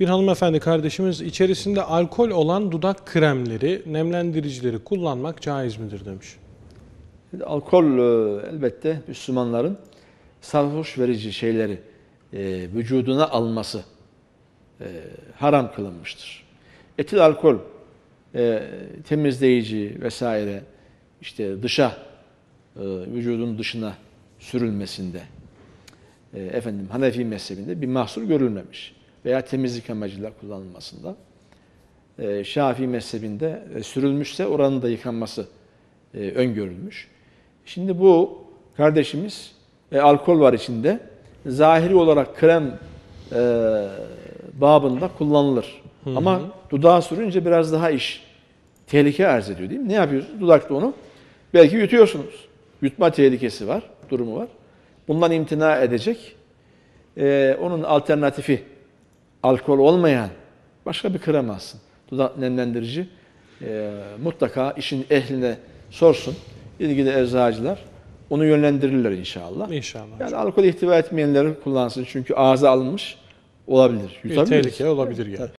Bir hanımefendi kardeşimiz içerisinde alkol olan dudak kremleri, nemlendiricileri kullanmak caiz midir demiş. Alkol e, elbette Müslümanların sarhoş verici şeyleri e, vücuduna alması e, haram kılınmıştır. Etil alkol e, temizleyici vesaire işte dışa e, vücudun dışına sürülmesinde e, efendim Hanefi mezhebinde bir mahsur görülmemiş veya temizlik amacıyla kullanılmasında. E, Şafii mezhebinde e, sürülmüşse oranın da yıkanması e, öngörülmüş. Şimdi bu kardeşimiz e, alkol var içinde. Zahiri olarak krem e, babında kullanılır. Ama dudağa sürünce biraz daha iş tehlike arz ediyor değil mi? Ne yapıyorsunuz? Dudakta onu belki yutuyorsunuz. Yutma tehlikesi var, durumu var. Bundan imtina edecek. E, onun alternatifi alkol olmayan başka bir krem alsın. Dudak nemlendirici e, mutlaka işin ehline sorsun. İlgili eczacılar onu yönlendirirler inşallah. İnşallah. Yani alkol ihtiva etmeyenleri kullansın çünkü ağza alınmış olabilir. bir tehlike olabilir yani.